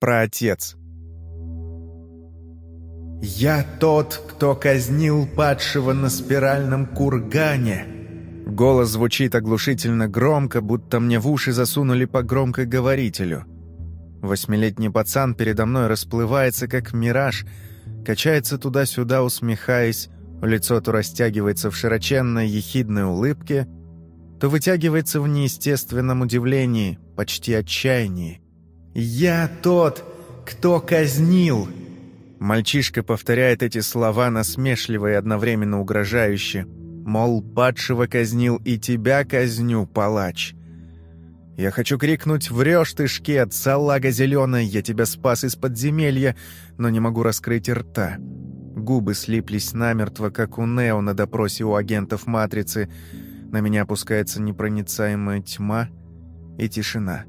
Праотец. «Я тот, кто казнил падшего на спиральном кургане!» Голос звучит оглушительно громко, будто мне в уши засунули по громкоговорителю. Восьмилетний пацан передо мной расплывается, как мираж, качается туда-сюда, усмехаясь, лицо то растягивается в широченной ехидной улыбке, то вытягивается в неестественном удивлении, почти отчаянии. «Я тот, кто казнил!» Мальчишка повторяет эти слова насмешливо и одновременно угрожающе. Мол, падшего казнил и тебя казню, палач. Я хочу крикнуть «Врешь ты, шкет, салага зеленая, я тебя спас из подземелья», но не могу раскрыть рта. Губы слиплись намертво, как у Нео на допросе у агентов «Матрицы». На меня опускается непроницаемая тьма и тишина.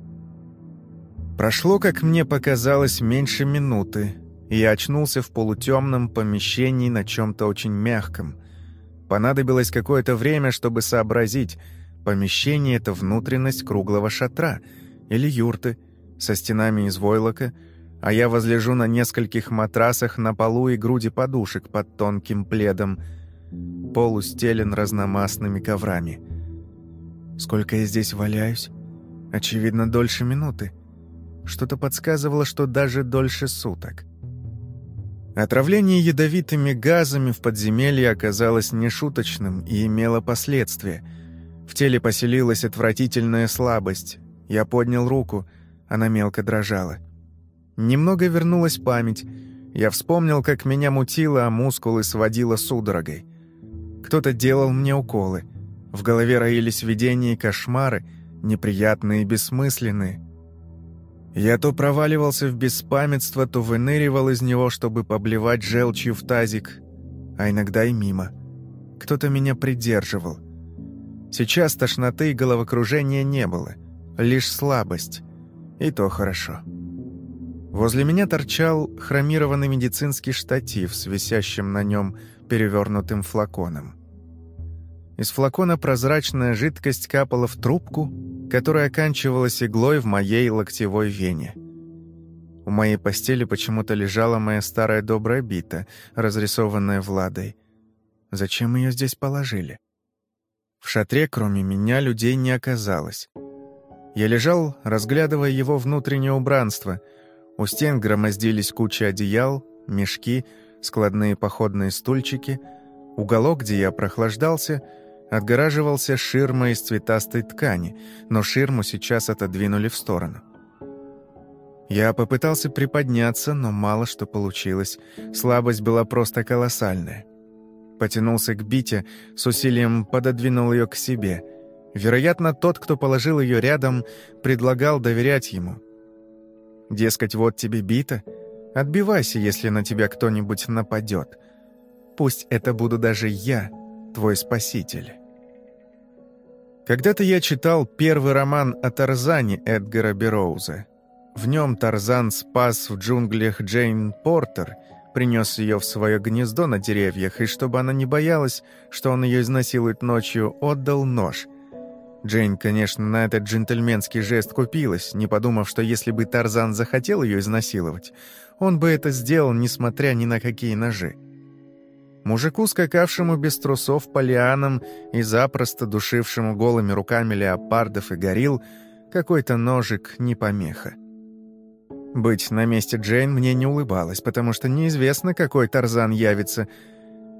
Прошло, как мне показалось, меньше минуты, и я очнулся в полутемном помещении на чем-то очень мягком. Понадобилось какое-то время, чтобы сообразить, помещение — это внутренность круглого шатра или юрты со стенами из войлока, а я возлежу на нескольких матрасах на полу и груди подушек под тонким пледом. Пол устелен разномастными коврами. Сколько я здесь валяюсь? Очевидно, дольше минуты. Что-то подсказывало, что даже дольше суток. Отравление ядовитыми газами в подземелье оказалось нешуточным и имело последствия. В теле поселилась отвратительная слабость. Я поднял руку, она мелко дрожала. Немного вернулась память. Я вспомнил, как меня мутило, а мускулы сводило судорогой. Кто-то делал мне уколы. В голове роились видения и кошмары, неприятные и бессмысленные — я то проваливался в беспамятство, то выныривал из него, чтобы поблевать желчью в тазик, а иногда и мимо. Кто-то меня придерживал. Сейчас тошноты и головокружения не было, лишь слабость. И то хорошо. Возле меня торчал хромированный медицинский штатив с висящим на нем перевернутым флаконом. Из флакона прозрачная жидкость капала в трубку, которая оканчивалась иглой в моей локтевой вене. У моей постели почему-то лежала моя старая добрая бита, разрисованная Владой. Зачем ее здесь положили? В шатре, кроме меня, людей не оказалось. Я лежал, разглядывая его внутреннее убранство. У стен громоздились куча одеял, мешки, складные походные стульчики. Уголок, где я прохлаждался — отгораживался ширмой из цветастой ткани, но ширму сейчас отодвинули в сторону. Я попытался приподняться, но мало что получилось. Слабость была просто колоссальная. Потянулся к Бите, с усилием пододвинул ее к себе. Вероятно, тот, кто положил ее рядом, предлагал доверять ему. Дескать, вот тебе Бита, отбивайся, если на тебя кто-нибудь нападет. Пусть это буду даже я, твой спаситель. Когда-то я читал первый роман о Тарзане Эдгара Бероуза. В нем Тарзан спас в джунглях Джейн Портер, принес ее в свое гнездо на деревьях, и чтобы она не боялась, что он ее изнасилует ночью, отдал нож. Джейн, конечно, на этот джентльменский жест купилась, не подумав, что если бы Тарзан захотел ее изнасиловать, он бы это сделал, несмотря ни на какие ножи. Мужику, скакавшему без трусов по лианам и запросто душившему голыми руками леопардов и горил, какой-то ножик не помеха. Быть на месте Джейн мне не улыбалось, потому что неизвестно, какой Тарзан явится.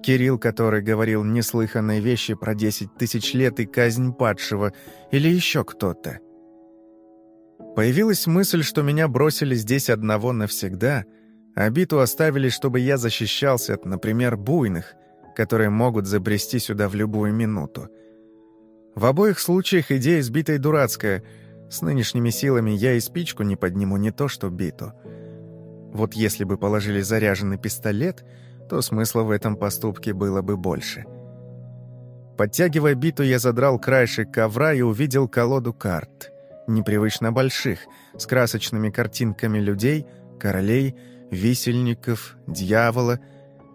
Кирилл, который говорил неслыханные вещи про десять тысяч лет и казнь падшего, или еще кто-то. Появилась мысль, что меня бросили здесь одного навсегда — Обиту оставили, чтобы я защищался от, например, буйных, которые могут забрести сюда в любую минуту. В обоих случаях идея сбитой дурацкая. С нынешними силами я и спичку не подниму, не то что биту. Вот если бы положили заряженный пистолет, то смысла в этом поступке было бы больше. Подтягивая биту, я задрал краешек ковра и увидел колоду карт. Непривычно больших, с красочными картинками людей, королей — висельников, дьявола,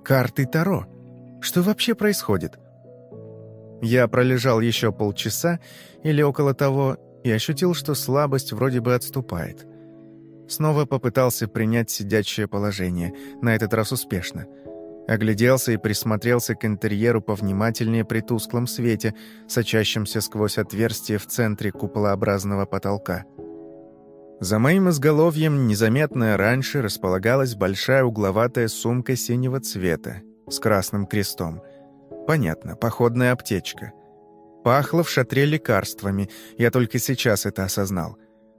карты Таро. Что вообще происходит? Я пролежал еще полчаса или около того и ощутил, что слабость вроде бы отступает. Снова попытался принять сидячее положение, на этот раз успешно. Огляделся и присмотрелся к интерьеру повнимательнее при тусклом свете, сочащемся сквозь отверстие в центре куполообразного потолка. За моим изголовьем незаметно раньше располагалась большая угловатая сумка синего цвета с красным крестом. Понятно, походная аптечка. Пахло в шатре лекарствами, я только сейчас это осознал.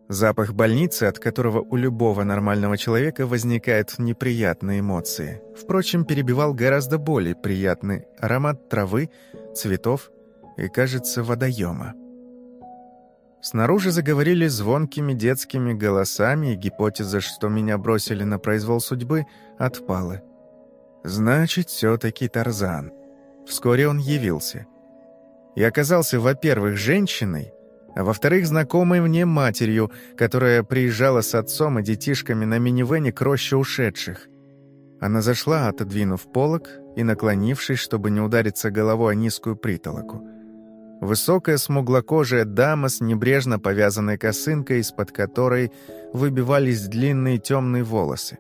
Запах больницы, от которого у любого нормального человека возникают неприятные эмоции. Впрочем, перебивал гораздо более приятный аромат травы, цветов и, кажется, водоема. Снаружи заговорили звонкими детскими голосами, и гипотеза, что меня бросили на произвол судьбы, отпала. Значит, все-таки Тарзан. Вскоре он явился. И оказался, во-первых, женщиной, а во-вторых, знакомой мне матерью, которая приезжала с отцом и детишками на минивене к роще ушедших. Она зашла, отодвинув полок и наклонившись, чтобы не удариться головой о низкую притолоку. Высокая смуглокожая дама с небрежно повязанной косынкой, из-под которой выбивались длинные темные волосы.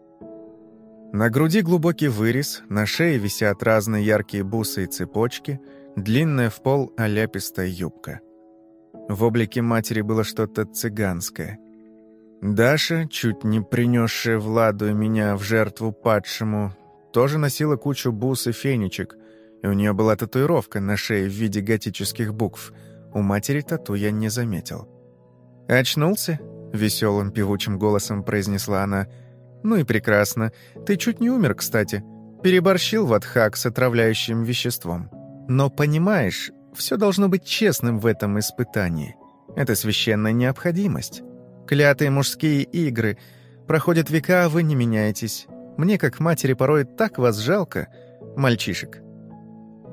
На груди глубокий вырез, на шее висят разные яркие бусы и цепочки, длинная в пол оляпистая юбка. В облике матери было что-то цыганское. Даша, чуть не принесшая Владу и меня в жертву падшему, тоже носила кучу бус и фенечек — и у нее была татуировка на шее в виде готических букв. У матери тату я не заметил. «Очнулся?» — веселым певучим голосом произнесла она. «Ну и прекрасно. Ты чуть не умер, кстати. Переборщил в отхак с отравляющим веществом. Но понимаешь, все должно быть честным в этом испытании. Это священная необходимость. Клятые мужские игры. Проходят века, а вы не меняетесь. Мне, как матери, порой так вас жалко, мальчишек.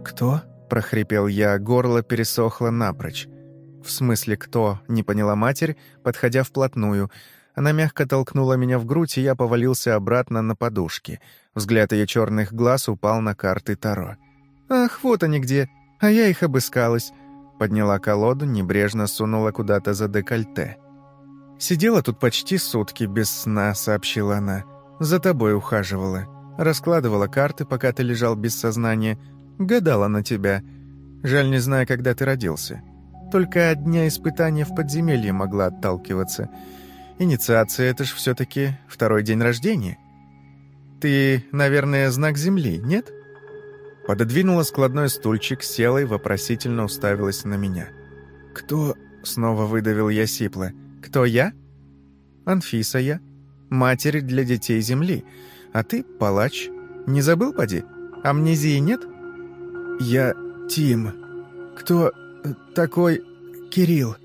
«Кто?» — прохрипел я, горло пересохло напрочь. «В смысле кто?» — не поняла матерь, подходя вплотную. Она мягко толкнула меня в грудь, и я повалился обратно на подушки. Взгляд ее черных глаз упал на карты Таро. «Ах, вот они где! А я их обыскалась!» Подняла колоду, небрежно сунула куда-то за декольте. «Сидела тут почти сутки без сна», — сообщила она. «За тобой ухаживала. Раскладывала карты, пока ты лежал без сознания. Гадала на тебя. Жаль, не знаю, когда ты родился. Только от дня испытания в подземелье могла отталкиваться. Инициация — это ж все-таки второй день рождения. Ты, наверное, знак Земли, нет?» Пододвинула складной стульчик, села и вопросительно уставилась на меня. «Кто?» — снова выдавил я сипло. «Кто я?» «Анфиса я. Матерь для детей Земли. А ты — палач. Не забыл, поди? Амнезии нет?» «Я Тим. Кто такой Кирилл?»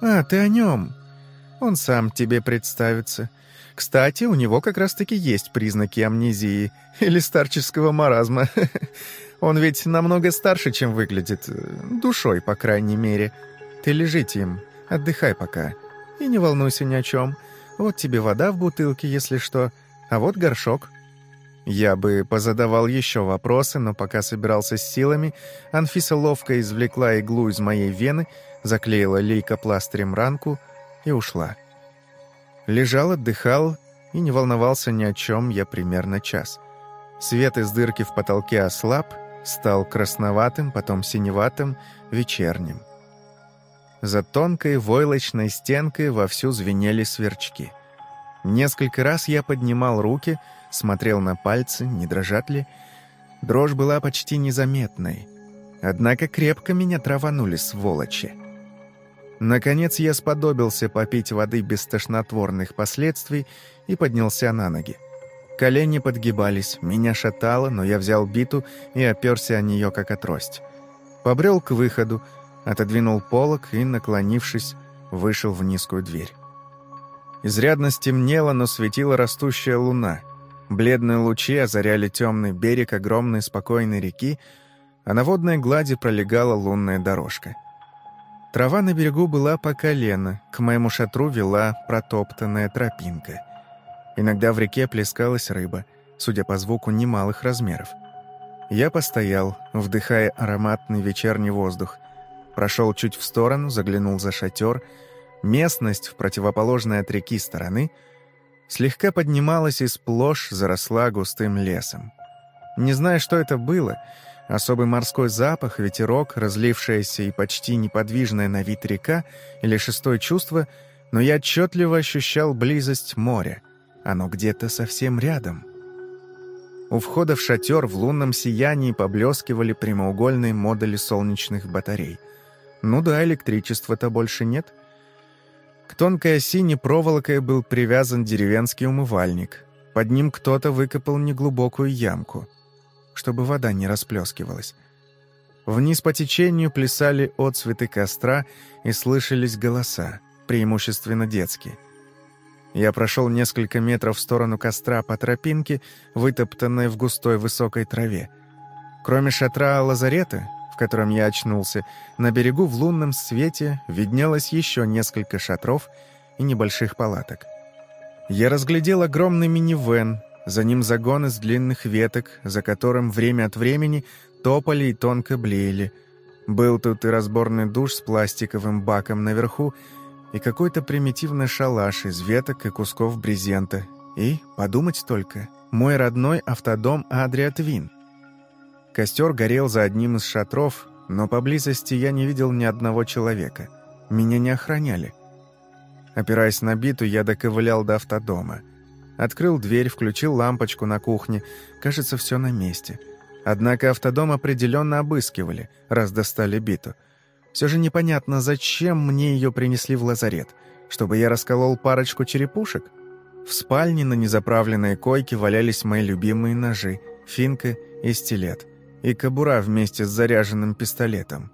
«А, ты о нем. Он сам тебе представится. Кстати, у него как раз-таки есть признаки амнезии или старческого маразма. Он ведь намного старше, чем выглядит. Душой, по крайней мере. Ты лежи, Тим, отдыхай пока. И не волнуйся ни о чем. Вот тебе вода в бутылке, если что. А вот горшок. Я бы позадавал еще вопросы, но пока собирался с силами, Анфиса ловко извлекла иглу из моей вены, заклеила лейкопластырем ранку и ушла. Лежал, отдыхал и не волновался ни о чем я примерно час. Свет из дырки в потолке ослаб, стал красноватым, потом синеватым, вечерним. За тонкой войлочной стенкой вовсю звенели сверчки. Несколько раз я поднимал руки — смотрел на пальцы, не дрожат ли. Дрожь была почти незаметной. Однако крепко меня траванули, сволочи. Наконец я сподобился попить воды без тошнотворных последствий и поднялся на ноги. Колени подгибались, меня шатало, но я взял биту и оперся о нее, как о трость. Побрел к выходу, отодвинул полок и, наклонившись, вышел в низкую дверь. Изрядно стемнело, но светила растущая луна — Бледные лучи озаряли темный берег огромной спокойной реки, а на водной глади пролегала лунная дорожка. Трава на берегу была по колено, к моему шатру вела протоптанная тропинка. Иногда в реке плескалась рыба, судя по звуку, немалых размеров. Я постоял, вдыхая ароматный вечерний воздух, прошел чуть в сторону, заглянул за шатер, Местность в противоположной от реки стороны слегка поднималась и сплошь заросла густым лесом. Не зная, что это было, особый морской запах, ветерок, разлившаяся и почти неподвижная на вид река или шестое чувство, но я отчетливо ощущал близость моря. Оно где-то совсем рядом. У входа в шатер в лунном сиянии поблескивали прямоугольные модули солнечных батарей. Ну да, электричества-то больше нет. К тонкой оси проволокой был привязан деревенский умывальник. Под ним кто-то выкопал неглубокую ямку, чтобы вода не расплескивалась. Вниз по течению плясали отцветы костра и слышались голоса, преимущественно детские. Я прошел несколько метров в сторону костра по тропинке, вытоптанной в густой высокой траве. Кроме шатра лазарета, в котором я очнулся, на берегу в лунном свете виднелось еще несколько шатров и небольших палаток. Я разглядел огромный минивэн, за ним загон из длинных веток, за которым время от времени топали и тонко блеяли. Был тут и разборный душ с пластиковым баком наверху, и какой-то примитивный шалаш из веток и кусков брезента. И, подумать только, мой родной автодом Адриатвин. Костер горел за одним из шатров, но поблизости я не видел ни одного человека. Меня не охраняли. Опираясь на биту, я доковылял до автодома. Открыл дверь, включил лампочку на кухне. Кажется, все на месте. Однако автодом определенно обыскивали, раз достали биту. Все же непонятно, зачем мне ее принесли в лазарет. Чтобы я расколол парочку черепушек? В спальне на незаправленной койке валялись мои любимые ножи, финка и стилет и кобура вместе с заряженным пистолетом.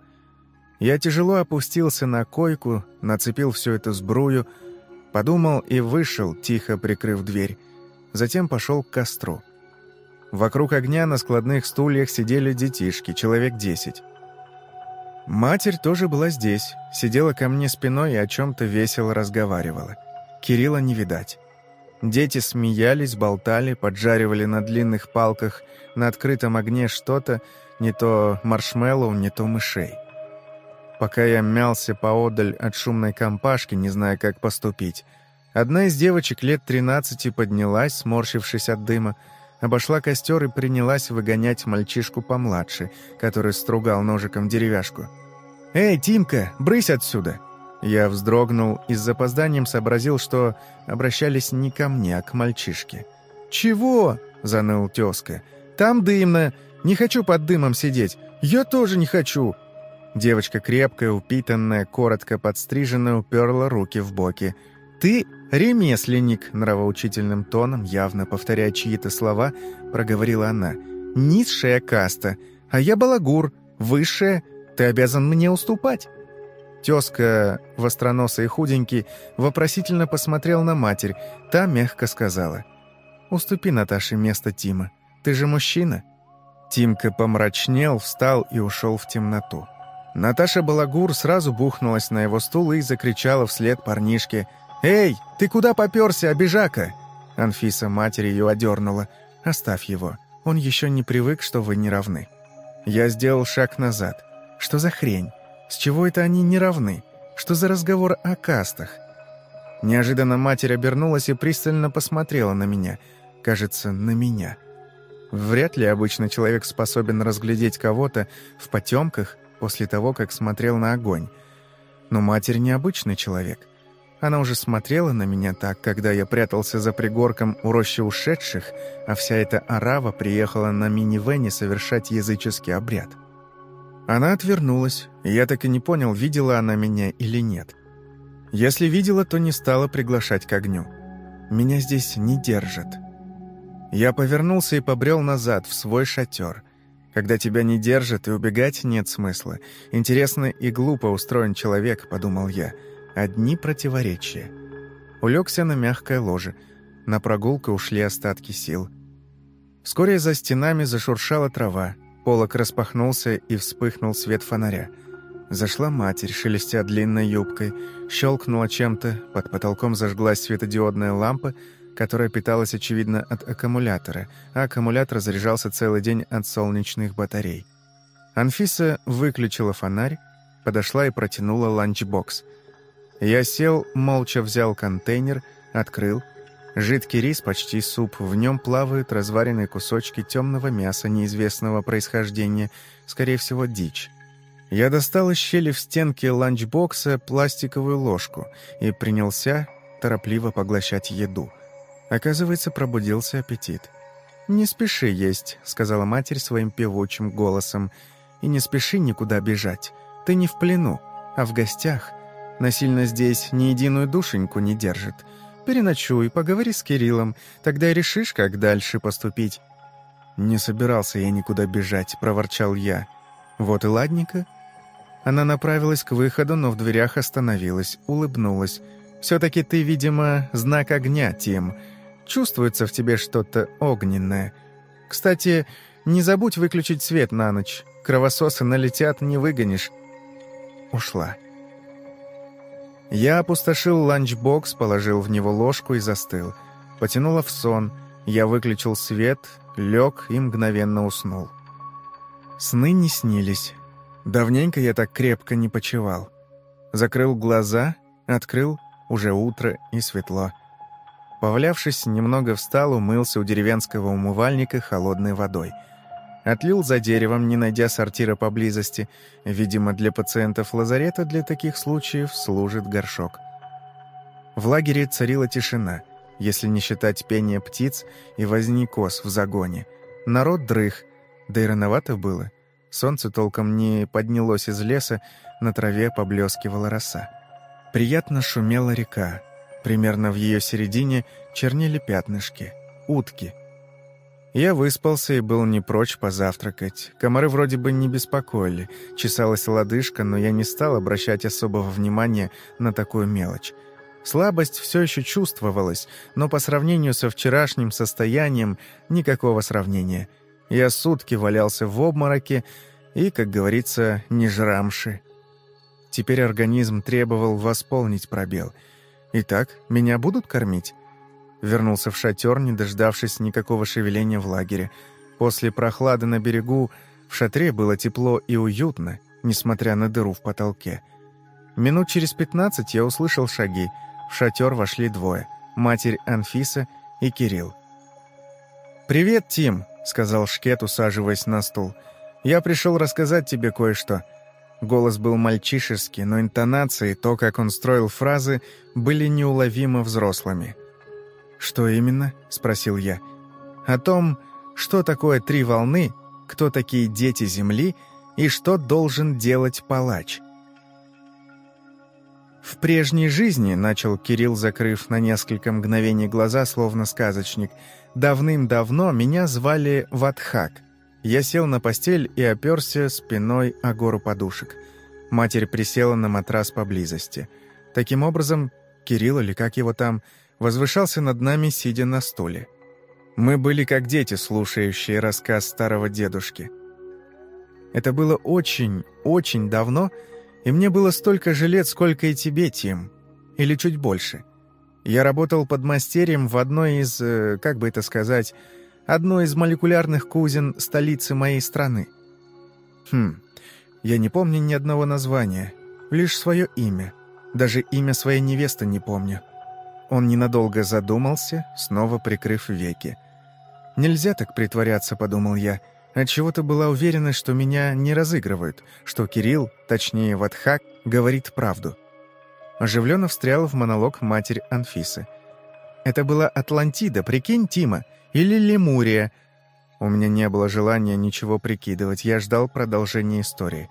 Я тяжело опустился на койку, нацепил всю эту сбрую, подумал и вышел, тихо прикрыв дверь. Затем пошел к костру. Вокруг огня на складных стульях сидели детишки, человек десять. Матерь тоже была здесь, сидела ко мне спиной и о чем-то весело разговаривала. Кирилла не видать. Дети смеялись, болтали, поджаривали на длинных палках на открытом огне что-то, не то маршмеллоу, не то мышей. Пока я мялся поодаль от шумной компашки, не зная, как поступить, одна из девочек лет тринадцати поднялась, сморщившись от дыма, обошла костер и принялась выгонять мальчишку помладше, который стругал ножиком деревяшку. «Эй, Тимка, брысь отсюда!» Я вздрогнул и с запозданием сообразил, что обращались не ко мне, а к мальчишке. «Чего?» — заныл тезка. «Там дымно. Не хочу под дымом сидеть. Я тоже не хочу». Девочка крепкая, упитанная, коротко подстриженная, уперла руки в боки. «Ты ремесленник», — нравоучительным тоном, явно повторяя чьи-то слова, проговорила она. «Низшая каста, а я балагур, высшая. Ты обязан мне уступать». Тезка, востроносый и худенький, вопросительно посмотрел на матерь. Та мягко сказала. «Уступи Наташе место Тима. Ты же мужчина». Тимка помрачнел, встал и ушел в темноту. Наташа Балагур сразу бухнулась на его стул и закричала вслед парнишке. «Эй, ты куда попёрся, обижака?» Анфиса матери ее одернула. «Оставь его. Он еще не привык, что вы не равны». Я сделал шаг назад. «Что за хрень? С чего это они не равны? Что за разговор о кастах? Неожиданно матерь обернулась и пристально посмотрела на меня. Кажется, на меня. Вряд ли обычно человек способен разглядеть кого-то в потемках после того, как смотрел на огонь. Но матерь необычный человек. Она уже смотрела на меня так, когда я прятался за пригорком у рощи ушедших, а вся эта арава приехала на минивене совершать языческий обряд. Она отвернулась, и я так и не понял, видела она меня или нет. Если видела, то не стала приглашать к огню. Меня здесь не держат. Я повернулся и побрел назад, в свой шатер. Когда тебя не держат, и убегать нет смысла. Интересно и глупо устроен человек, подумал я. Одни противоречия. Улегся на мягкое ложе. На прогулку ушли остатки сил. Вскоре за стенами зашуршала трава. Полок распахнулся и вспыхнул свет фонаря. Зашла матерь, шелестя длинной юбкой, щелкнула чем-то, под потолком зажглась светодиодная лампа, которая питалась, очевидно, от аккумулятора, а аккумулятор заряжался целый день от солнечных батарей. Анфиса выключила фонарь, подошла и протянула ланчбокс. Я сел, молча взял контейнер, открыл. Жидкий рис, почти суп, в нем плавают разваренные кусочки темного мяса неизвестного происхождения, скорее всего, дичь. Я достал из щели в стенке ланчбокса пластиковую ложку и принялся торопливо поглощать еду. Оказывается, пробудился аппетит. «Не спеши есть», — сказала матерь своим певучим голосом. «И не спеши никуда бежать. Ты не в плену, а в гостях. Насильно здесь ни единую душеньку не держит. Переночуй, поговори с Кириллом, тогда решишь, как дальше поступить». «Не собирался я никуда бежать», — проворчал я. «Вот и ладненько». Она направилась к выходу, но в дверях остановилась, улыбнулась. «Все-таки ты, видимо, знак огня, Тим. Чувствуется в тебе что-то огненное. Кстати, не забудь выключить свет на ночь. Кровососы налетят, не выгонишь». Ушла. Я опустошил ланчбокс, положил в него ложку и застыл. Потянуло в сон. Я выключил свет, лег и мгновенно уснул. Сны не снились. Давненько я так крепко не почевал. Закрыл глаза, открыл, уже утро и светло. Повалявшись, немного встал, умылся у деревенского умывальника холодной водой. Отлил за деревом, не найдя сортира поблизости. Видимо, для пациентов лазарета для таких случаев служит горшок. В лагере царила тишина, если не считать пения птиц и возни коз в загоне. Народ дрых, да и рановато было — Солнце толком не поднялось из леса, на траве поблескивала роса. Приятно шумела река. Примерно в ее середине чернели пятнышки. Утки. Я выспался и был не прочь позавтракать. Комары вроде бы не беспокоили. Чесалась лодыжка, но я не стал обращать особого внимания на такую мелочь. Слабость все еще чувствовалась, но по сравнению со вчерашним состоянием никакого сравнения – я сутки валялся в обмороке и, как говорится, не жрамши. Теперь организм требовал восполнить пробел. «Итак, меня будут кормить?» Вернулся в шатер, не дождавшись никакого шевеления в лагере. После прохлады на берегу в шатре было тепло и уютно, несмотря на дыру в потолке. Минут через пятнадцать я услышал шаги. В шатер вошли двое — матерь Анфиса и Кирилл. «Привет, Тим!» — сказал Шкет, усаживаясь на стул. «Я пришел рассказать тебе кое-что». Голос был мальчишеский, но интонации, то, как он строил фразы, были неуловимо взрослыми. «Что именно?» — спросил я. «О том, что такое три волны, кто такие дети Земли и что должен делать палач». «В прежней жизни», — начал Кирилл, закрыв на несколько мгновений глаза, словно сказочник — Давным-давно меня звали Ватхак. Я сел на постель и оперся спиной о гору подушек. Матерь присела на матрас поблизости. Таким образом, Кирилл, или как его там, возвышался над нами, сидя на стуле. Мы были как дети, слушающие рассказ старого дедушки. Это было очень, очень давно, и мне было столько же лет, сколько и тебе, Тим. Или чуть больше. Я работал под мастерем в одной из, э, как бы это сказать, одной из молекулярных кузин столицы моей страны. Хм, я не помню ни одного названия, лишь свое имя. Даже имя своей невесты не помню. Он ненадолго задумался, снова прикрыв веки. «Нельзя так притворяться», — подумал я. Отчего-то была уверена, что меня не разыгрывают, что Кирилл, точнее Ватхак, говорит правду. Оживленно встряла в монолог матерь Анфисы. «Это была Атлантида, прикинь, Тима, или Лемурия?» У меня не было желания ничего прикидывать, я ждал продолжения истории.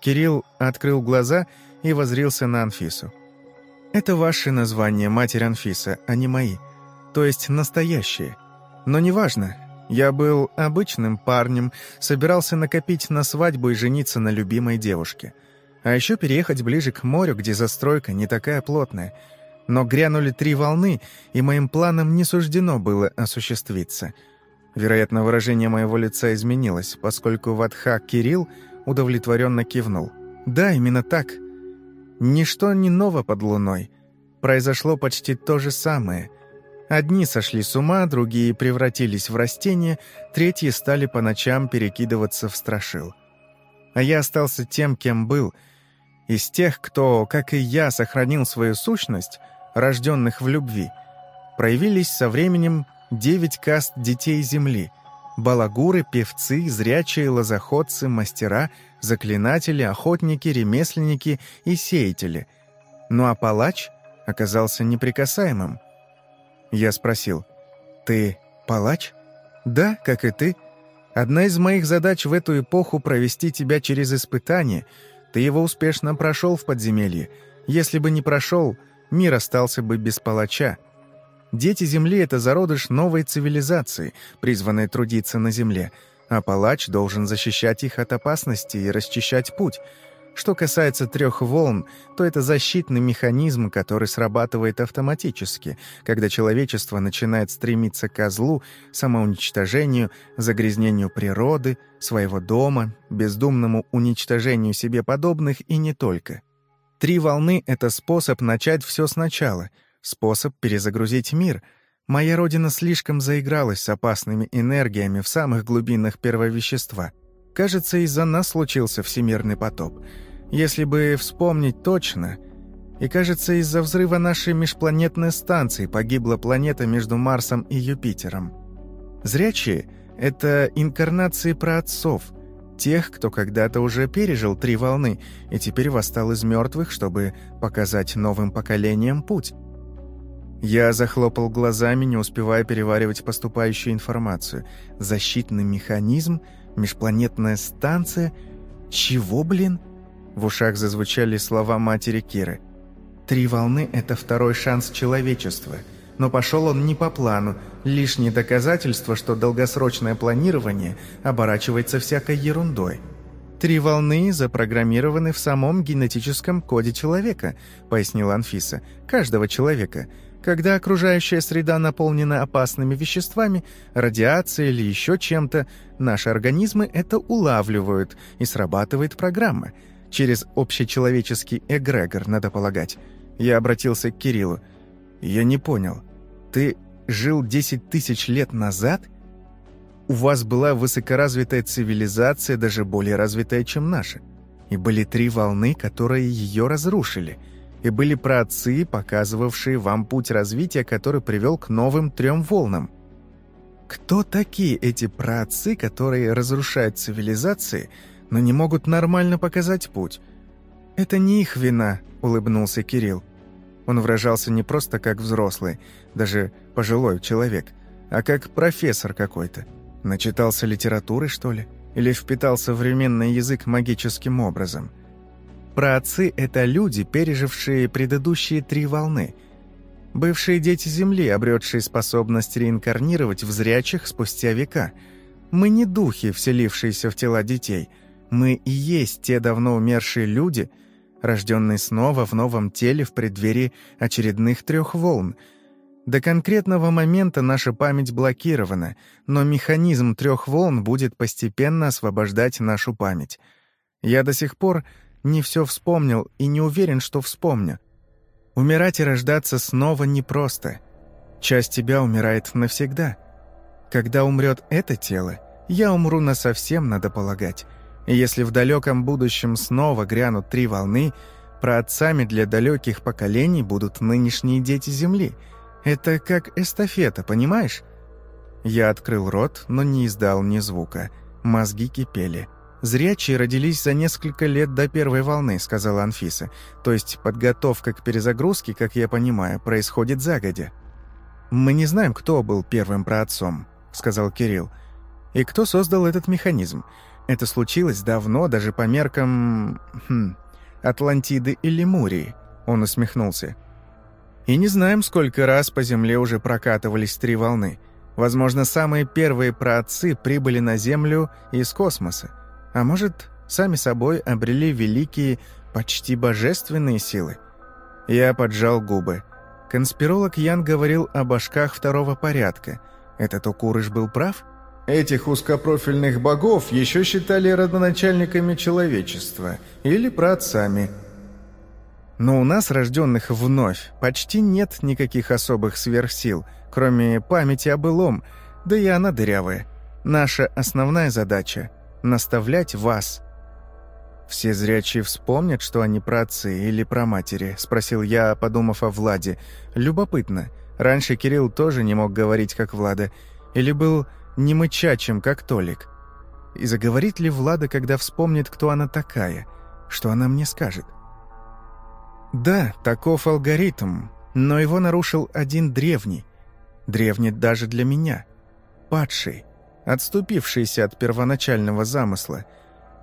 Кирилл открыл глаза и возрился на Анфису. «Это ваши названия, матерь Анфиса, а не мои. То есть настоящие. Но неважно, я был обычным парнем, собирался накопить на свадьбу и жениться на любимой девушке. А еще переехать ближе к морю, где застройка не такая плотная. Но грянули три волны, и моим планам не суждено было осуществиться. Вероятно, выражение моего лица изменилось, поскольку Ватха Кирилл удовлетворенно кивнул. «Да, именно так. Ничто не ново под луной. Произошло почти то же самое. Одни сошли с ума, другие превратились в растения, третьи стали по ночам перекидываться в страшил. А я остался тем, кем был — Из тех, кто, как и я, сохранил свою сущность, рожденных в любви, проявились со временем девять каст детей Земли — балагуры, певцы, зрячие, лозоходцы, мастера, заклинатели, охотники, ремесленники и сеятели. Ну а палач оказался неприкасаемым. Я спросил, «Ты палач?» «Да, как и ты. Одна из моих задач в эту эпоху — провести тебя через испытание. Ты его успешно прошел в подземелье. Если бы не прошел, мир остался бы без палача. Дети Земли — это зародыш новой цивилизации, призванной трудиться на Земле, а палач должен защищать их от опасности и расчищать путь. Что касается трех волн, то это защитный механизм, который срабатывает автоматически, когда человечество начинает стремиться к злу, самоуничтожению, загрязнению природы, своего дома, бездумному уничтожению себе подобных и не только. Три волны — это способ начать все сначала — способ перезагрузить мир. Моя родина слишком заигралась с опасными энергиями в самых глубинах первовещества. Кажется, из-за нас случился всемирный потоп. Если бы вспомнить точно... И кажется, из-за взрыва нашей межпланетной станции погибла планета между Марсом и Юпитером. Зрячие — это инкарнации праотцов, тех, кто когда-то уже пережил три волны и теперь восстал из мертвых, чтобы показать новым поколениям путь. Я захлопал глазами, не успевая переваривать поступающую информацию. Защитный механизм, межпланетная станция. Чего, блин? В ушах зазвучали слова матери Киры. «Три волны — это второй шанс человечества. Но пошел он не по плану. Лишнее доказательство, что долгосрочное планирование оборачивается всякой ерундой». «Три волны запрограммированы в самом генетическом коде человека», — пояснила Анфиса. «Каждого человека. Когда окружающая среда наполнена опасными веществами, радиацией или еще чем-то, наши организмы это улавливают, и срабатывает программа. Через общечеловеческий эгрегор, надо полагать. Я обратился к Кириллу. «Я не понял. Ты жил 10 тысяч лет назад? У вас была высокоразвитая цивилизация, даже более развитая, чем наша. И были три волны, которые ее разрушили» и были праотцы, показывавшие вам путь развития, который привел к новым трем волнам. Кто такие эти праотцы, которые разрушают цивилизации, но не могут нормально показать путь? «Это не их вина», — улыбнулся Кирилл. Он выражался не просто как взрослый, даже пожилой человек, а как профессор какой-то. Начитался литературы, что ли? Или впитал современный язык магическим образом? Праотцы — это люди, пережившие предыдущие три волны. Бывшие дети Земли, обретшие способность реинкарнировать в зрячих спустя века. Мы не духи, вселившиеся в тела детей. Мы и есть те давно умершие люди, рожденные снова в новом теле в преддверии очередных трех волн — до конкретного момента наша память блокирована, но механизм трех волн будет постепенно освобождать нашу память. Я до сих пор не все вспомнил и не уверен, что вспомню. Умирать и рождаться снова непросто. Часть тебя умирает навсегда. Когда умрет это тело, я умру насовсем, надо полагать. И если в далеком будущем снова грянут три волны, праотцами для далеких поколений будут нынешние дети Земли. Это как эстафета, понимаешь? Я открыл рот, но не издал ни звука. Мозги кипели. «Зрячие родились за несколько лет до первой волны», — сказала Анфиса. «То есть подготовка к перезагрузке, как я понимаю, происходит загодя». «Мы не знаем, кто был первым праотцом», — сказал Кирилл. «И кто создал этот механизм. Это случилось давно, даже по меркам... Хм, Атлантиды или Мурии», — он усмехнулся. «И не знаем, сколько раз по Земле уже прокатывались три волны. Возможно, самые первые праотцы прибыли на Землю из космоса. А может, сами собой обрели великие, почти божественные силы? Я поджал губы. Конспиролог Ян говорил о башках второго порядка. Этот Укурыш был прав? Этих узкопрофильных богов еще считали родоначальниками человечества или праотцами. Но у нас, рожденных вновь, почти нет никаких особых сверхсил, кроме памяти о былом, да и она дырявая. Наша основная задача наставлять вас. «Все зрячие вспомнят, что они про отцы или про матери?» – спросил я, подумав о Владе. «Любопытно. Раньше Кирилл тоже не мог говорить, как Влада. Или был не как Толик. И заговорит ли Влада, когда вспомнит, кто она такая? Что она мне скажет?» «Да, таков алгоритм, но его нарушил один древний. Древний даже для меня. Падший, отступившийся от первоначального замысла –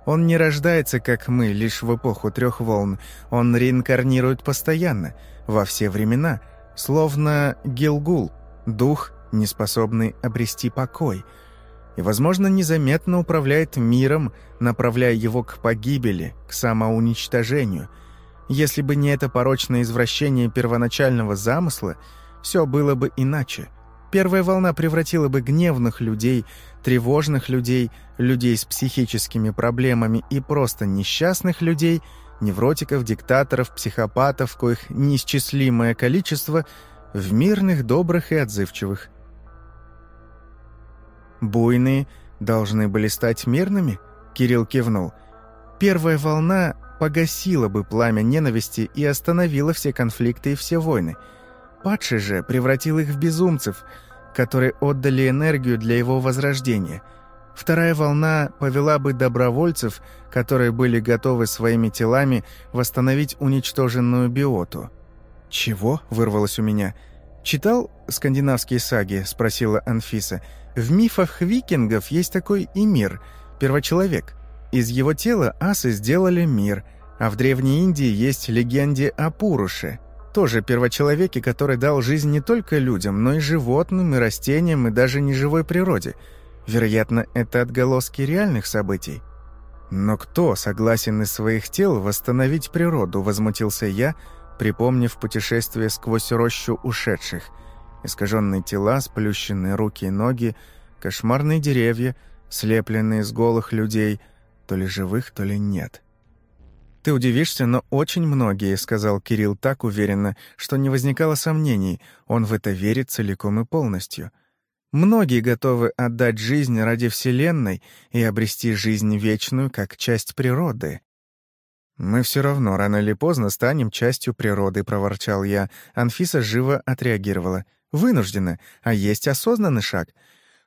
он не рождается, как мы, лишь в эпоху трех волн. Он реинкарнирует постоянно, во все времена, словно Гилгул, дух, не способный обрести покой. И, возможно, незаметно управляет миром, направляя его к погибели, к самоуничтожению. Если бы не это порочное извращение первоначального замысла, все было бы иначе. Первая волна превратила бы гневных людей, тревожных людей, людей с психическими проблемами и просто несчастных людей, невротиков, диктаторов, психопатов, коих неисчислимое количество, в мирных, добрых и отзывчивых. «Буйные должны были стать мирными?» — Кирилл кивнул. «Первая волна погасила бы пламя ненависти и остановила все конфликты и все войны. Падший же превратил их в безумцев — которые отдали энергию для его возрождения. Вторая волна повела бы добровольцев, которые были готовы своими телами восстановить уничтоженную биоту. «Чего?» — вырвалось у меня. «Читал скандинавские саги?» — спросила Анфиса. «В мифах викингов есть такой и мир, первочеловек. Из его тела асы сделали мир, а в Древней Индии есть легенде о Пуруше, тоже первочеловеке, который дал жизнь не только людям, но и животным, и растениям, и даже неживой природе. Вероятно, это отголоски реальных событий. «Но кто согласен из своих тел восстановить природу?» – возмутился я, припомнив путешествие сквозь рощу ушедших. Искаженные тела, сплющенные руки и ноги, кошмарные деревья, слепленные из голых людей, то ли живых, то ли нет. «Ты удивишься, но очень многие», — сказал Кирилл так уверенно, что не возникало сомнений, он в это верит целиком и полностью. Многие готовы отдать жизнь ради Вселенной и обрести жизнь вечную как часть природы. «Мы все равно рано или поздно станем частью природы», — проворчал я. Анфиса живо отреагировала. «Вынуждена, а есть осознанный шаг.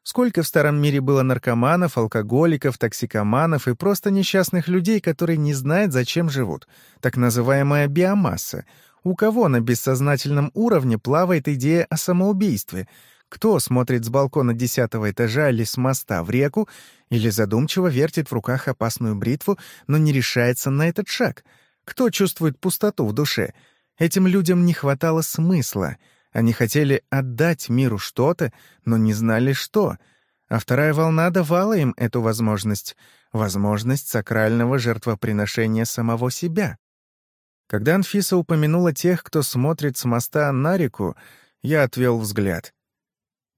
Сколько в старом мире было наркоманов, алкоголиков, токсикоманов и просто несчастных людей, которые не знают, зачем живут. Так называемая биомасса. У кого на бессознательном уровне плавает идея о самоубийстве? Кто смотрит с балкона десятого этажа или с моста в реку, или задумчиво вертит в руках опасную бритву, но не решается на этот шаг? Кто чувствует пустоту в душе? Этим людям не хватало смысла — они хотели отдать миру что-то, но не знали что. А вторая волна давала им эту возможность. Возможность сакрального жертвоприношения самого себя. Когда Анфиса упомянула тех, кто смотрит с моста на реку, я отвел взгляд.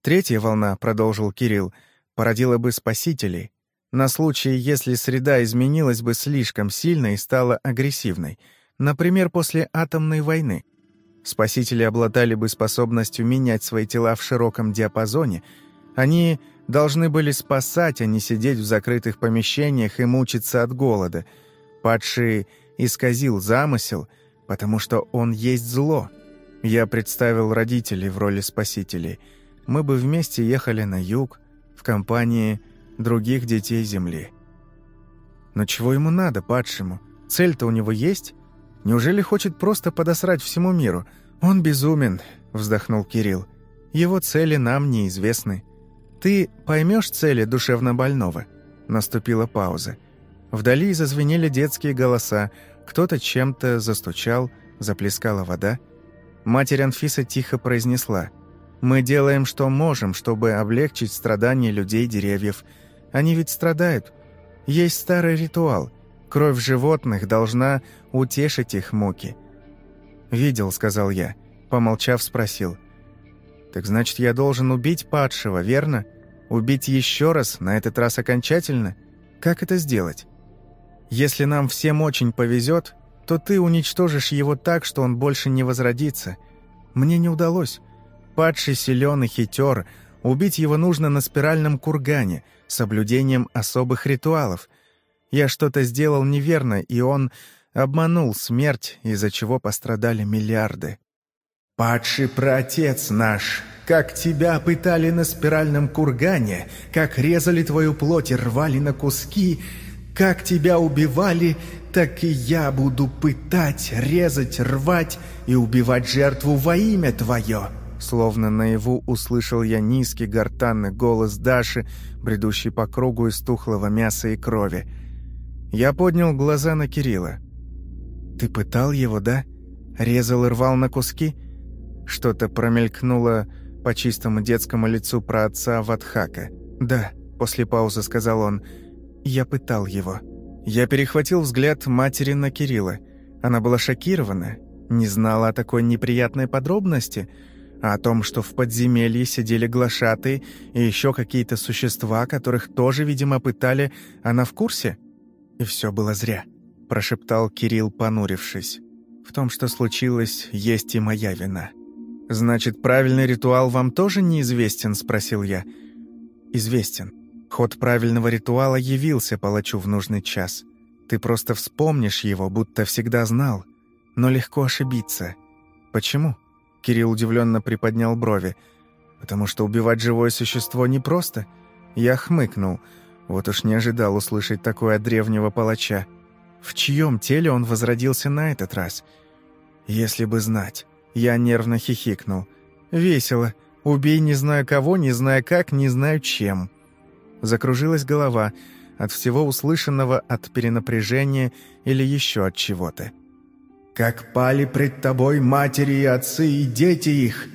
Третья волна, продолжил Кирилл, породила бы спасителей. На случай, если среда изменилась бы слишком сильно и стала агрессивной. Например, после атомной войны. Спасители обладали бы способностью менять свои тела в широком диапазоне. Они должны были спасать, а не сидеть в закрытых помещениях и мучиться от голода. Падший исказил замысел, потому что он есть зло. Я представил родителей в роли спасителей. Мы бы вместе ехали на юг, в компании других детей Земли. Но чего ему надо, падшему? Цель-то у него есть? Неужели хочет просто подосрать всему миру? Он безумен, вздохнул Кирилл. Его цели нам неизвестны. Ты поймешь цели душевно больного? Наступила пауза. Вдали зазвенели детские голоса, кто-то чем-то застучал, заплескала вода. Матерь Анфиса тихо произнесла. «Мы делаем, что можем, чтобы облегчить страдания людей деревьев. Они ведь страдают. Есть старый ритуал. Кровь животных должна утешить их муки. «Видел», — сказал я. Помолчав, спросил. «Так значит, я должен убить падшего, верно? Убить еще раз, на этот раз окончательно? Как это сделать? Если нам всем очень повезет, то ты уничтожишь его так, что он больше не возродится. Мне не удалось. Падший силен и хитер. Убить его нужно на спиральном кургане, соблюдением особых ритуалов — Я что-то сделал неверно, и он обманул смерть, из-за чего пострадали миллиарды. «Падший праотец наш, как тебя пытали на спиральном кургане, как резали твою плоть и рвали на куски, как тебя убивали, так и я буду пытать, резать, рвать и убивать жертву во имя твое». Словно наяву услышал я низкий гортанный голос Даши, бредущий по кругу из тухлого мяса и крови. Я поднял глаза на Кирилла. «Ты пытал его, да? Резал и рвал на куски?» Что-то промелькнуло по чистому детскому лицу про отца Ватхака. «Да», — после паузы сказал он, — «я пытал его». Я перехватил взгляд матери на Кирилла. Она была шокирована, не знала о такой неприятной подробности, а о том, что в подземелье сидели глашатые и еще какие-то существа, которых тоже, видимо, пытали, она в курсе? И все было зря, прошептал Кирилл, понурившись. В том, что случилось, есть и моя вина. «Значит, правильный ритуал вам тоже неизвестен?» – спросил я. «Известен. Ход правильного ритуала явился палачу в нужный час. Ты просто вспомнишь его, будто всегда знал. Но легко ошибиться. Почему?» Кирилл удивленно приподнял брови. «Потому что убивать живое существо непросто». Я хмыкнул. Вот уж не ожидал услышать такое от древнего палача. В чьем теле он возродился на этот раз? Если бы знать. Я нервно хихикнул. «Весело. Убей не знаю кого, не знаю как, не знаю чем». Закружилась голова от всего услышанного, от перенапряжения или еще от чего-то. «Как пали пред тобой матери и отцы и дети их,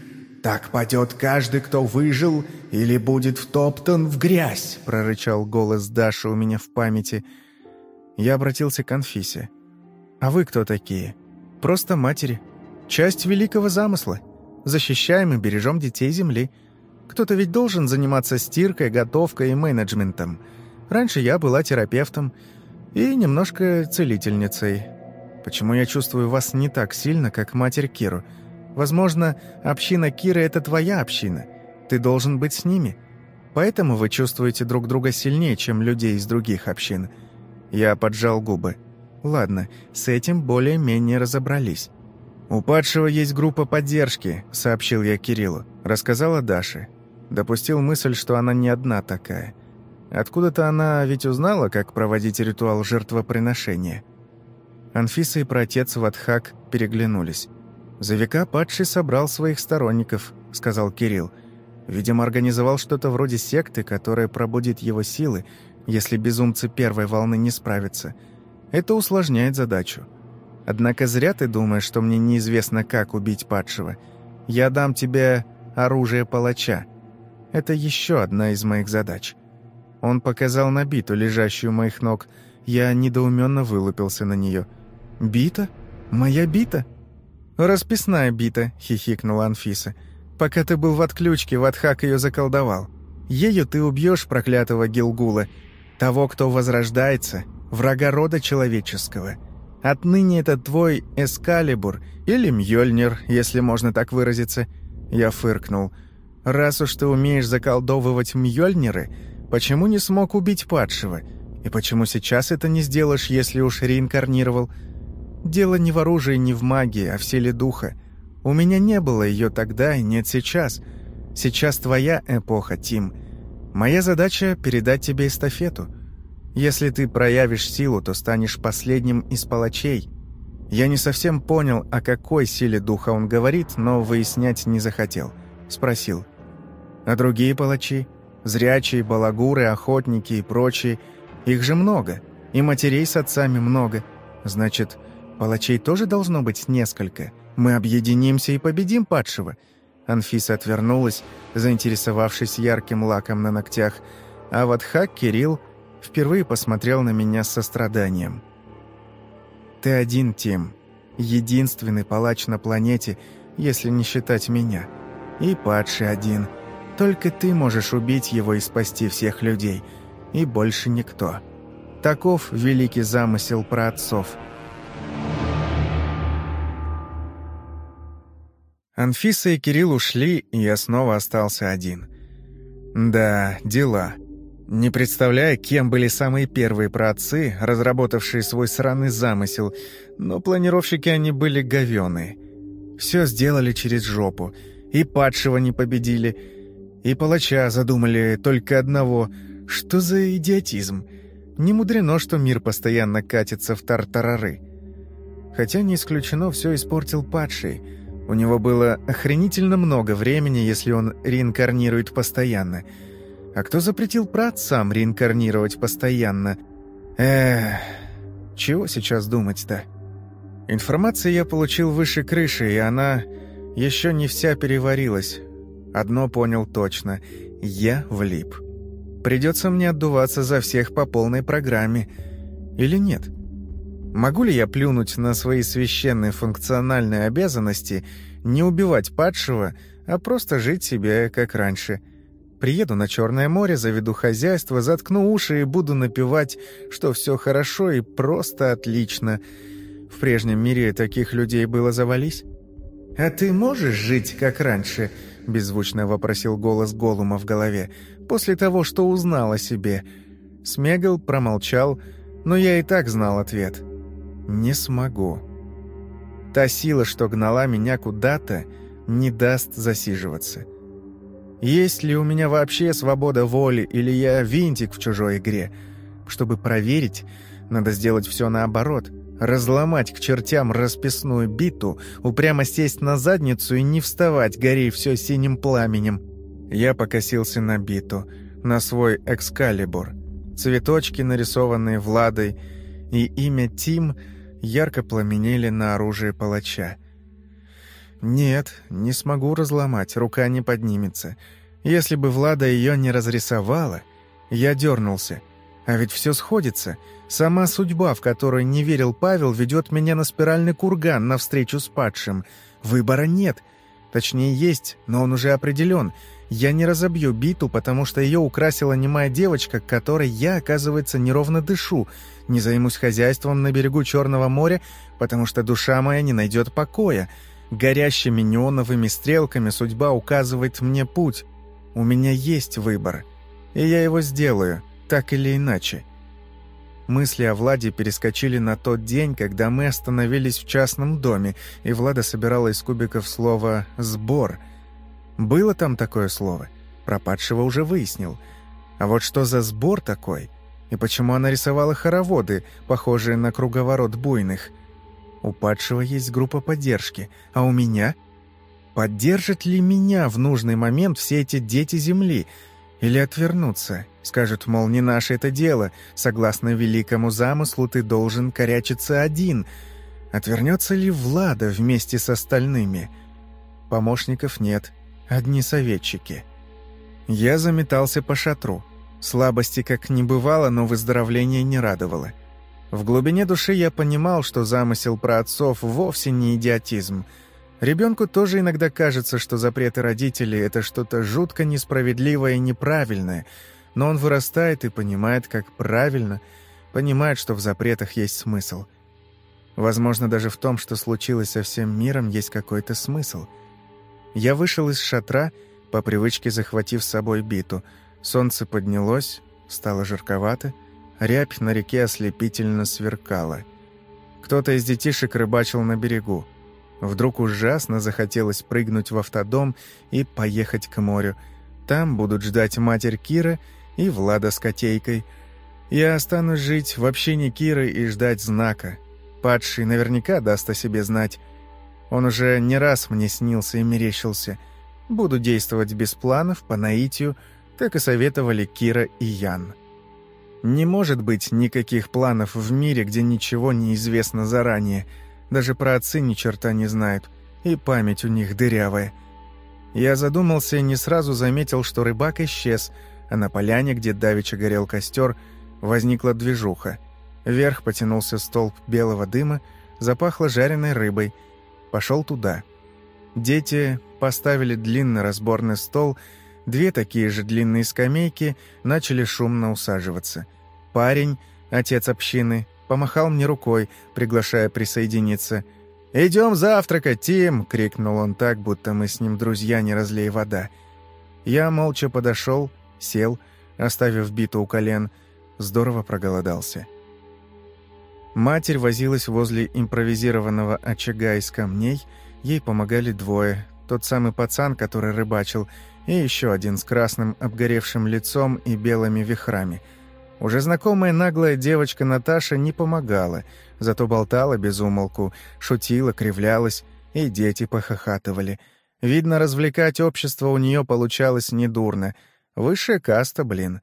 так падет каждый, кто выжил или будет втоптан в грязь», прорычал голос Даши у меня в памяти. Я обратился к Анфисе. «А вы кто такие?» «Просто матери. Часть великого замысла. Защищаем и бережем детей Земли. Кто-то ведь должен заниматься стиркой, готовкой и менеджментом. Раньше я была терапевтом и немножко целительницей. Почему я чувствую вас не так сильно, как матерь Киру? Возможно, община Киры — это твоя община. Ты должен быть с ними. Поэтому вы чувствуете друг друга сильнее, чем людей из других общин. Я поджал губы. Ладно, с этим более-менее разобрались. «У падшего есть группа поддержки», — сообщил я Кириллу. Рассказала Даше. Допустил мысль, что она не одна такая. Откуда-то она ведь узнала, как проводить ритуал жертвоприношения. Анфиса и протец Ватхак переглянулись. «За века падший собрал своих сторонников», — сказал Кирилл. «Видимо, организовал что-то вроде секты, которая пробудит его силы, если безумцы первой волны не справятся. Это усложняет задачу. Однако зря ты думаешь, что мне неизвестно, как убить падшего. Я дам тебе оружие палача. Это еще одна из моих задач». Он показал на биту, лежащую у моих ног. Я недоуменно вылупился на нее. «Бита? Моя бита?» «Расписная бита», — хихикнула Анфиса. «Пока ты был в отключке, Ватхак ее заколдовал. Ею ты убьешь проклятого Гилгула, того, кто возрождается, врага рода человеческого. Отныне это твой Эскалибур или Мьёльнир, если можно так выразиться». Я фыркнул. «Раз уж ты умеешь заколдовывать Мьёльниры, почему не смог убить падшего? И почему сейчас это не сделаешь, если уж реинкарнировал? Дело не в оружии, не в магии, а в силе духа. У меня не было ее тогда и нет сейчас. Сейчас твоя эпоха, Тим. Моя задача — передать тебе эстафету. Если ты проявишь силу, то станешь последним из палачей. Я не совсем понял, о какой силе духа он говорит, но выяснять не захотел. Спросил. А другие палачи? Зрячие, балагуры, охотники и прочие. Их же много. И матерей с отцами много. Значит, палачей тоже должно быть несколько. Мы объединимся и победим падшего. Анфиса отвернулась, заинтересовавшись ярким лаком на ногтях, а вот Хак Кирилл впервые посмотрел на меня с состраданием. «Ты один, Тим. Единственный палач на планете, если не считать меня. И падший один. Только ты можешь убить его и спасти всех людей. И больше никто. Таков великий замысел праотцов». Анфиса и Кирилл ушли, и я снова остался один. Да, дела. Не представляя, кем были самые первые праотцы, разработавшие свой сраный замысел, но планировщики они были говёные. Все сделали через жопу, и падшего не победили, и палача задумали только одного. Что за идиотизм? Не мудрено, что мир постоянно катится в тартарары. Хотя не исключено, все испортил падший. У него было охренительно много времени, если он реинкарнирует постоянно — а кто запретил праотцам реинкарнировать постоянно? Эх, чего сейчас думать-то? Информации я получил выше крыши, и она еще не вся переварилась. Одно понял точно — я влип. Придется мне отдуваться за всех по полной программе. Или нет? Могу ли я плюнуть на свои священные функциональные обязанности, не убивать падшего, а просто жить себе как раньше — Приеду на Черное море, заведу хозяйство, заткну уши и буду напевать, что все хорошо и просто отлично. В прежнем мире таких людей было завались. «А ты можешь жить, как раньше?» — беззвучно вопросил голос Голума в голове. «После того, что узнал о себе». Смегал промолчал, но я и так знал ответ. «Не смогу». Та сила, что гнала меня куда-то, не даст засиживаться. Есть ли у меня вообще свобода воли, или я винтик в чужой игре? Чтобы проверить, надо сделать все наоборот. Разломать к чертям расписную биту, упрямо сесть на задницу и не вставать, горей все синим пламенем. Я покосился на биту, на свой экскалибур. Цветочки, нарисованные Владой, и имя Тим ярко пламенели на оружие палача. «Нет, не смогу разломать, рука не поднимется. Если бы Влада ее не разрисовала...» Я дернулся. А ведь все сходится. Сама судьба, в которой не верил Павел, ведет меня на спиральный курган навстречу с падшим. Выбора нет. Точнее, есть, но он уже определен. Я не разобью биту, потому что ее украсила немая девочка, которой я, оказывается, неровно дышу. Не займусь хозяйством на берегу Черного моря, потому что душа моя не найдет покоя. Горящими неоновыми стрелками судьба указывает мне путь. У меня есть выбор, и я его сделаю, так или иначе. Мысли о Владе перескочили на тот день, когда мы остановились в частном доме, и Влада собирала из кубиков слово «сбор». Было там такое слово? Пропадшего уже выяснил. А вот что за сбор такой? И почему она рисовала хороводы, похожие на круговорот буйных – у падшего есть группа поддержки, а у меня? Поддержат ли меня в нужный момент все эти дети Земли? Или отвернутся? Скажут, мол, не наше это дело. Согласно великому замыслу, ты должен корячиться один. Отвернется ли Влада вместе с остальными? Помощников нет, одни советчики. Я заметался по шатру. Слабости как не бывало, но выздоровление не радовало. В глубине души я понимал, что замысел про отцов вовсе не идиотизм. Ребенку тоже иногда кажется, что запреты родителей — это что-то жутко несправедливое и неправильное, но он вырастает и понимает, как правильно, понимает, что в запретах есть смысл. Возможно, даже в том, что случилось со всем миром, есть какой-то смысл. Я вышел из шатра, по привычке захватив с собой биту. Солнце поднялось, стало жарковато — Рябь на реке ослепительно сверкала. Кто-то из детишек рыбачил на берегу. Вдруг ужасно захотелось прыгнуть в автодом и поехать к морю. Там будут ждать матерь Кира и Влада с котейкой. Я останусь жить в общине Киры и ждать знака. Падший наверняка даст о себе знать. Он уже не раз мне снился и мерещился. Буду действовать без планов, по наитию, как и советовали Кира и Ян. Не может быть никаких планов в мире, где ничего не известно заранее. Даже про отцы ни черта не знают. И память у них дырявая. Я задумался и не сразу заметил, что рыбак исчез, а на поляне, где давеча горел костер, возникла движуха. Вверх потянулся столб белого дыма, запахло жареной рыбой. Пошел туда. Дети поставили длинный разборный стол, две такие же длинные скамейки, начали шумно усаживаться – Парень, отец общины, помахал мне рукой, приглашая присоединиться. «Идем завтракать, Тим!» — крикнул он так, будто мы с ним друзья, не разлей вода. Я молча подошел, сел, оставив биту у колен. Здорово проголодался. Матерь возилась возле импровизированного очага из камней, ей помогали двое. Тот самый пацан, который рыбачил, и еще один с красным обгоревшим лицом и белыми вихрами. Уже знакомая наглая девочка Наташа не помогала, зато болтала без умолку, шутила, кривлялась, и дети похохатывали. Видно, развлекать общество у нее получалось недурно. Высшая каста, блин.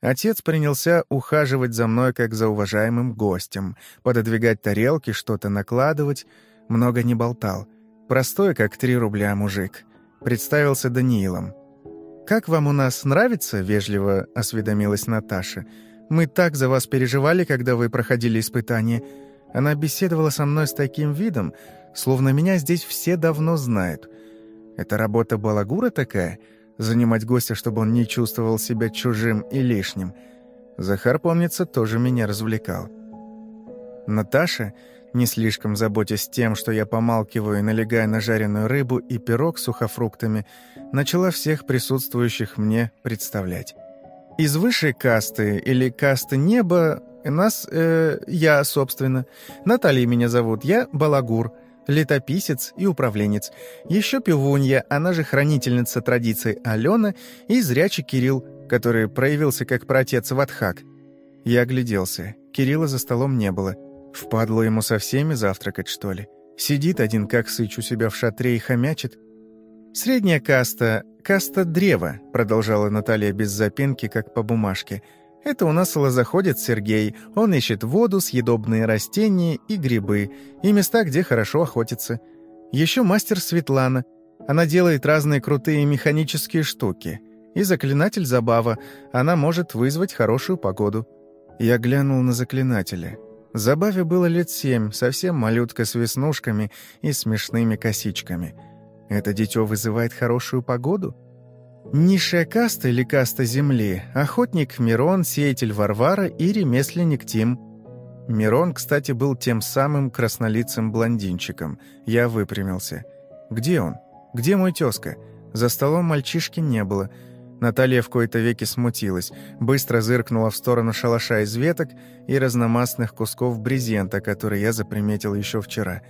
Отец принялся ухаживать за мной, как за уважаемым гостем, пододвигать тарелки, что-то накладывать, много не болтал. Простой, как три рубля, мужик. Представился Даниилом. «Как вам у нас нравится?» — вежливо осведомилась Наташа. «Мы так за вас переживали, когда вы проходили испытание. Она беседовала со мной с таким видом, словно меня здесь все давно знают. Это работа балагура такая — занимать гостя, чтобы он не чувствовал себя чужим и лишним. Захар, помнится, тоже меня развлекал. Наташа, не слишком заботясь тем, что я помалкиваю и налегая на жареную рыбу и пирог с сухофруктами, начала всех присутствующих мне представлять. Из высшей касты или касты неба нас, э, я, собственно. Наталья меня зовут, я Балагур, летописец и управленец. Еще пивунья, она же хранительница традиций Алена и зрячий Кирилл, который проявился как протец Ватхак. Я огляделся. Кирилла за столом не было. Впадло ему со всеми завтракать, что ли? Сидит один, как сыч у себя в шатре и хомячит. «Средняя каста, каста древа», — продолжала Наталья без запинки, как по бумажке — это у нас лозоходит Сергей. Он ищет воду, съедобные растения и грибы, и места, где хорошо охотиться. Еще мастер Светлана. Она делает разные крутые механические штуки. И заклинатель Забава. Она может вызвать хорошую погоду. Я глянул на заклинателя. Забаве было лет семь, совсем малютка с веснушками и смешными косичками. Это дитё вызывает хорошую погоду? Низшая каста или каста земли – охотник Мирон, сеятель Варвара и ремесленник Тим. Мирон, кстати, был тем самым краснолицым блондинчиком. Я выпрямился. «Где он? Где мой тезка?» За столом мальчишки не было. Наталья в кои-то веки смутилась, быстро зыркнула в сторону шалаша из веток и разномастных кусков брезента, который я заприметил еще вчера.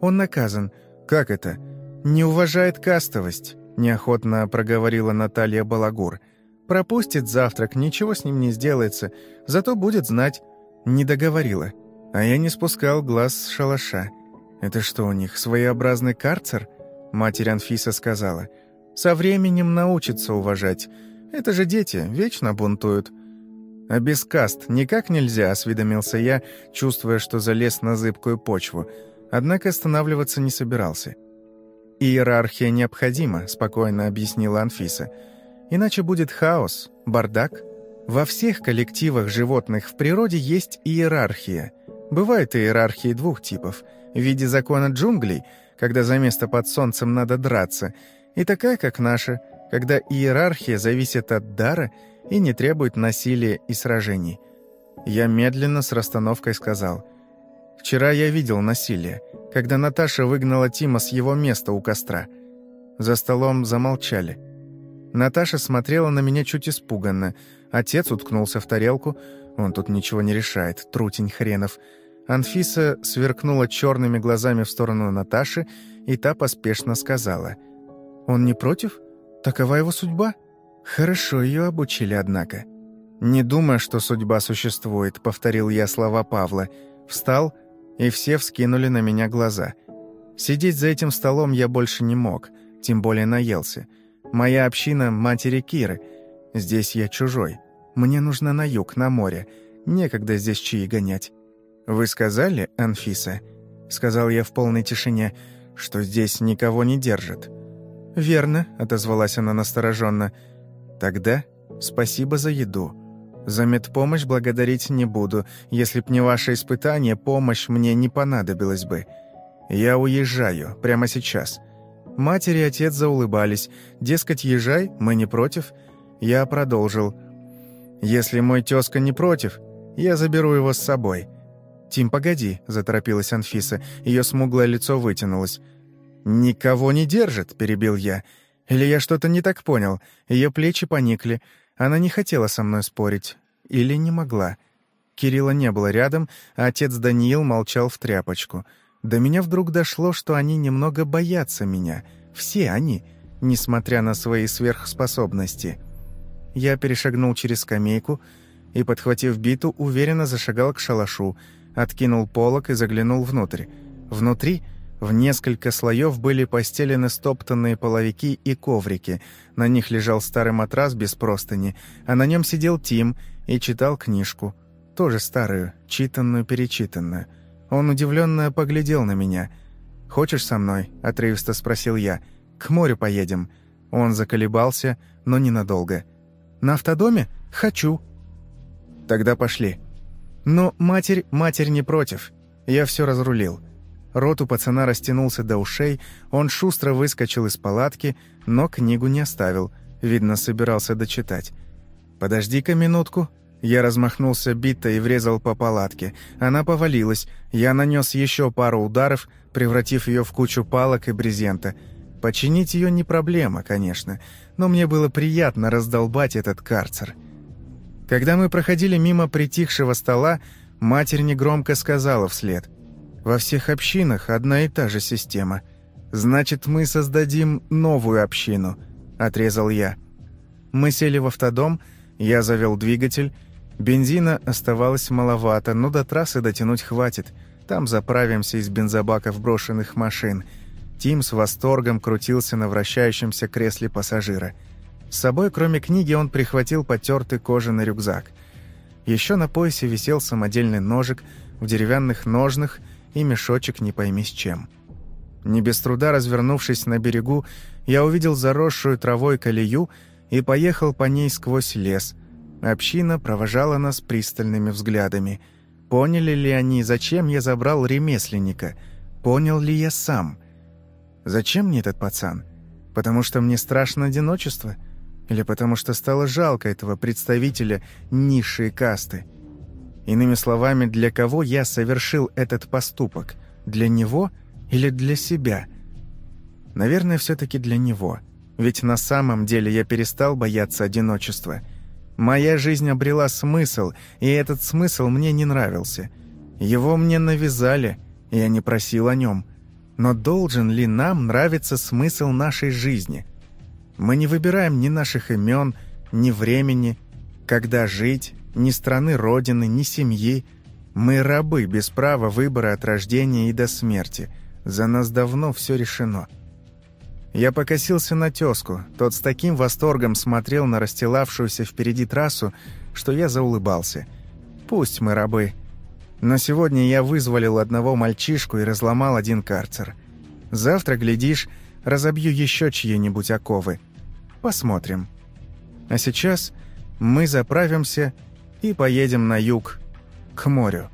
«Он наказан. Как это? Не уважает кастовость» неохотно проговорила Наталья Балагур. «Пропустит завтрак, ничего с ним не сделается, зато будет знать». Не договорила. А я не спускал глаз с шалаша. «Это что у них, своеобразный карцер?» Матерь Анфиса сказала. «Со временем научится уважать. Это же дети, вечно бунтуют». «А без каст никак нельзя», — осведомился я, чувствуя, что залез на зыбкую почву. Однако останавливаться не собирался. «Иерархия необходима», — спокойно объяснила Анфиса. «Иначе будет хаос, бардак. Во всех коллективах животных в природе есть иерархия. Бывают иерархии двух типов. В виде закона джунглей, когда за место под солнцем надо драться, и такая, как наша, когда иерархия зависит от дара и не требует насилия и сражений». Я медленно с расстановкой сказал. «Вчера я видел насилие когда Наташа выгнала Тима с его места у костра. За столом замолчали. Наташа смотрела на меня чуть испуганно. Отец уткнулся в тарелку. Он тут ничего не решает, трутень хренов. Анфиса сверкнула черными глазами в сторону Наташи, и та поспешно сказала. «Он не против? Такова его судьба?» Хорошо ее обучили, однако. «Не думая, что судьба существует», — повторил я слова Павла. Встал — и все вскинули на меня глаза. Сидеть за этим столом я больше не мог, тем более наелся. Моя община — матери Киры. Здесь я чужой. Мне нужно на юг, на море. Некогда здесь чаи гонять. «Вы сказали, Анфиса?» — сказал я в полной тишине, — что здесь никого не держат. «Верно», — отозвалась она настороженно. «Тогда спасибо за еду. За медпомощь благодарить не буду. Если б не ваше испытание, помощь мне не понадобилась бы. Я уезжаю, прямо сейчас». Матери и отец заулыбались. Дескать, езжай, мы не против. Я продолжил. «Если мой тезка не против, я заберу его с собой». «Тим, погоди», — заторопилась Анфиса. Ее смуглое лицо вытянулось. «Никого не держит», — перебил я. «Или я что-то не так понял?» Ее плечи поникли. Она не хотела со мной спорить. Или не могла. Кирилла не было рядом, а отец Даниил молчал в тряпочку. До меня вдруг дошло, что они немного боятся меня. Все они, несмотря на свои сверхспособности. Я перешагнул через скамейку и, подхватив биту, уверенно зашагал к шалашу, откинул полок и заглянул внутрь. Внутри — в несколько слоев были постелены стоптанные половики и коврики. На них лежал старый матрас без простыни, а на нем сидел Тим и читал книжку. Тоже старую, читанную-перечитанную. Он удивленно поглядел на меня. «Хочешь со мной?» – отрывисто спросил я. «К морю поедем». Он заколебался, но ненадолго. «На автодоме? Хочу». «Тогда пошли». Но матерь, матерь не против. Я все разрулил. Рот у пацана растянулся до ушей, он шустро выскочил из палатки, но книгу не оставил, видно, собирался дочитать. «Подожди-ка минутку». Я размахнулся бита и врезал по палатке. Она повалилась. Я нанес еще пару ударов, превратив ее в кучу палок и брезента. Починить ее не проблема, конечно, но мне было приятно раздолбать этот карцер. Когда мы проходили мимо притихшего стола, матерь негромко сказала вслед — во всех общинах одна и та же система. Значит, мы создадим новую общину», — отрезал я. Мы сели в автодом, я завел двигатель. Бензина оставалось маловато, но до трассы дотянуть хватит. Там заправимся из бензобаков брошенных машин. Тим с восторгом крутился на вращающемся кресле пассажира. С собой, кроме книги, он прихватил потертый кожаный рюкзак. Еще на поясе висел самодельный ножик в деревянных ножнах и мешочек не пойми с чем. Не без труда развернувшись на берегу, я увидел заросшую травой колею и поехал по ней сквозь лес. Община провожала нас пристальными взглядами. Поняли ли они, зачем я забрал ремесленника? Понял ли я сам? Зачем мне этот пацан? Потому что мне страшно одиночество? Или потому что стало жалко этого представителя низшей касты? Иными словами, для кого я совершил этот поступок? Для него или для себя? Наверное, все-таки для него. Ведь на самом деле я перестал бояться одиночества. Моя жизнь обрела смысл, и этот смысл мне не нравился. Его мне навязали, и я не просил о нем. Но должен ли нам нравиться смысл нашей жизни? Мы не выбираем ни наших имен, ни времени, когда жить, ни страны родины, ни семьи. Мы рабы, без права выбора от рождения и до смерти. За нас давно все решено. Я покосился на тезку. Тот с таким восторгом смотрел на расстилавшуюся впереди трассу, что я заулыбался. Пусть мы рабы. Но сегодня я вызволил одного мальчишку и разломал один карцер. Завтра, глядишь, разобью еще чьи-нибудь оковы. Посмотрим. А сейчас мы заправимся и поедем на юг, к морю.